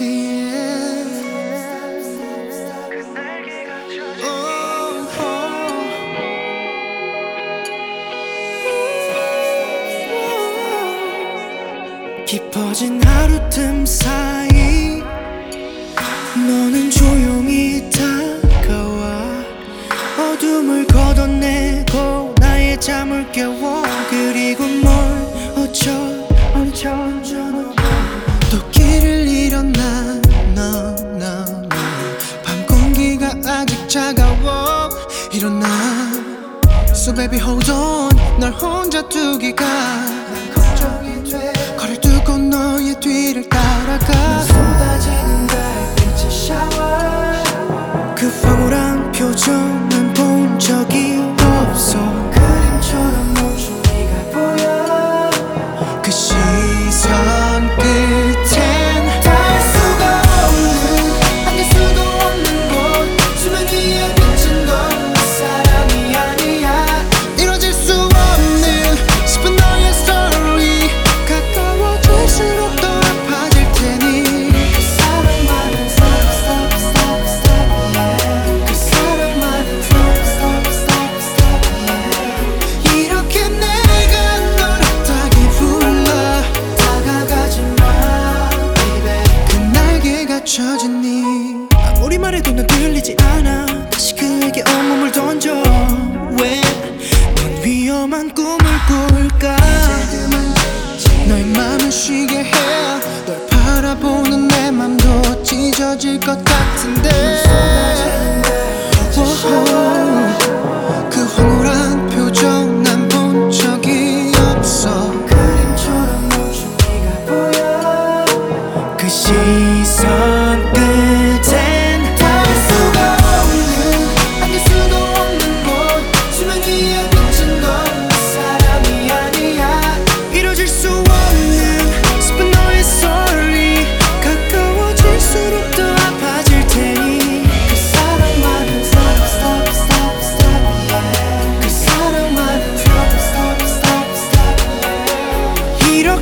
그 깊어진 하루 틈 사이 너는 조용히 다가와. 어둠을 걷어내고 나의 잠을 깨워. 그리고 뭘 어쩌 엄청 baby hold on. 널 혼자 두기가 걱정이 돼. 어떤 꿈을 꿀까? 너의 맘을 쉬게 해널 바라보는 내 맘도 찢어질 것 같은데.